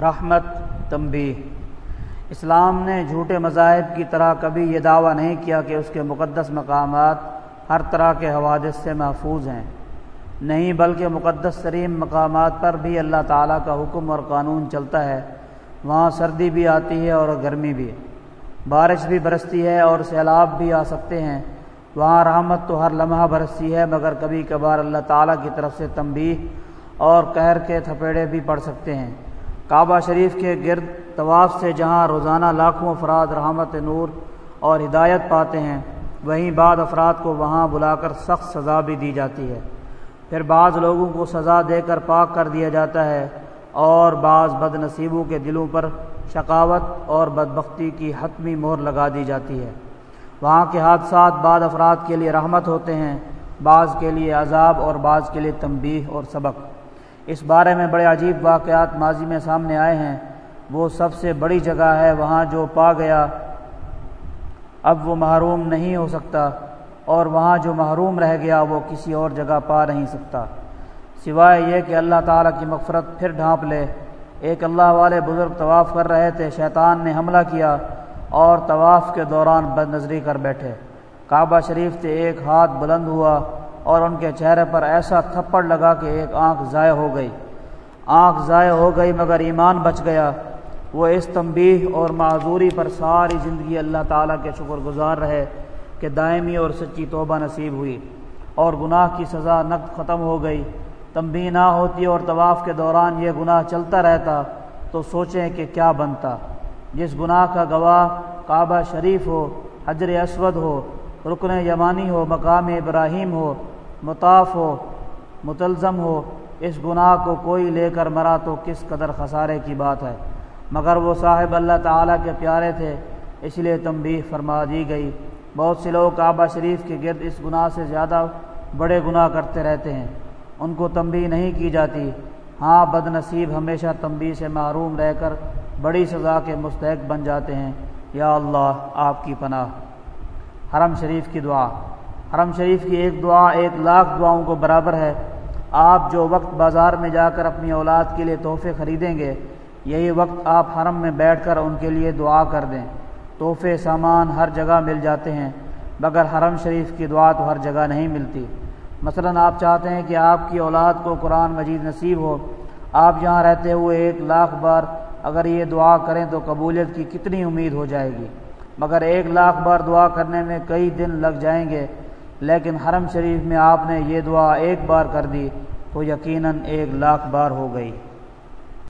رحمت تنبی اسلام نے جھوٹے مذاہب کی طرح کبھی یہ دعویٰ نہیں کیا کہ اس کے مقدس مقامات ہر طرح کے حوادث سے محفوظ ہیں۔ نہیں، بلکہ مقدس ترین مقامات پر بھی اللہ تعالیٰ کا حکم اور قانون چلتا ہے۔ وہاں سردی بھی آتی ہے اور گرمی بھی۔ بارش بھی برستی ہے اور سیلاب بھی آ سکتے ہیں۔ وہاں رحمت تو ہر لمحہ برستی ہے، مگر کبھی کبھار اللہ تعالیٰ کی طرف سے تنبیہ اور قہر کے تھپیڑے بھی پڑ سکتے ہیں۔ کعبہ شریف کے گرد طواف سے جہاں روزانہ لاکھوں افراد رحمت نور اور ہدایت پاتے ہیں، وہیں بعض افراد کو وہاں بلا کر سخت سزا بھی دی جاتی ہے۔ پھر بعض لوگوں کو سزا دے کر پاک کر دیا جاتا ہے اور بعض بد نصیبوں کے دلوں پر شقاوت اور بدبختی کی حتمی مہر لگا دی جاتی ہے۔ وہاں کے حادثات بعض افراد کے لیے رحمت ہوتے ہیں، بعض کے لیے عذاب اور بعض کے لیے تنبیہ اور سبق۔ اس بارے میں بڑے عجیب واقعات ماضی میں سامنے آئے ہیں۔ وہ سب سے بڑی جگہ ہے وہاں جو پا گیا۔ اب وہ محروم نہیں ہو سکتا اور وہاں جو محروم رہ گیا وہ کسی اور جگہ پا نہیں سکتا۔ سوائے یہ کہ اللہ تعالیٰ کی مغفرت پھر ڈھانپ لے۔ ایک اللہ والے بزرگ طواف کر رہے تھے، شیطان نے حملہ کیا اور طواف کے دوران بد نظری کر بیٹھے۔ کعبہ شریف سے ایک ہاتھ بلند ہوا۔ اور ان کے چہرے پر ایسا تھپڑ لگا کہ ایک آنکھ ضائع ہو گئی۔ آنکھ ضائع ہو گئی مگر ایمان بچ گیا۔ وہ اس تنبیہ اور معذوری پر ساری زندگی اللہ تعالیٰ کے شکر گزار رہے کہ دائمی اور سچی توبہ نصیب ہوئی اور گناہ کی سزا نقد ختم ہو گئی۔ تنبیہ نہ ہوتی اور طواف کے دوران یہ گناہ چلتا رہتا تو سوچیں کہ کیا بنتا۔ جس گناہ کا گواہ کعبہ شریف ہو، حجر اسود ہو، رکن یمانی ہو، مقام ابراہیم ہو مطاف ہو، متلزم ہو، اس گناہ کو کوئی لے کر مرا تو کس قدر خسارے کی بات ہے؟ مگر وہ صاحب اللہ تعالیٰ کے پیارے تھے، اس لیے تنبیہ فرما دی گئی۔ بہت سے لوگ کعبہ شریف کے گرد اس گناہ سے زیادہ بڑے گناہ کرتے رہتے ہیں۔ ان کو تنبیہ نہیں کی جاتی۔ ہاں بد نصیب ہمیشہ تنبیہ سے محروم رہ کر بڑی سزا کے مستحق بن جاتے ہیں۔ یا اللہ، آپ کی پناہ۔ حرم شریف کی دعا۔ حرم شریف کی ایک دعا، ایک لاکھ دعاؤں کو برابر ہے۔ آپ جو وقت بازار میں جا کر اپنی اولاد کے لیے تحفے خریدیں گے، یہی وقت آپ حرم میں بیٹھ کر ان کے لیے دعا کر دیں۔ تحفے، سامان ہر جگہ مل جاتے ہیں، مگر حرم شریف کی دعا تو ہر جگہ نہیں ملتی۔ مثلا آپ چاہتے ہیں کہ آپ کی اولاد کو قرآن مجید نصیب ہو۔ آپ یہاں رہتے ہوئے ایک لاکھ بار اگر یہ دعا کریں تو قبولیت کی کتنی امید ہو جائے گی۔ مگر ایک لاکھ بار دعا کرنے میں کئی دن لگ جائیں گے۔ لیکن حرم شریف میں آپ نے یہ دعا ایک بار کر دی تو یقیناً ایک لاکھ بار ہو گئی۔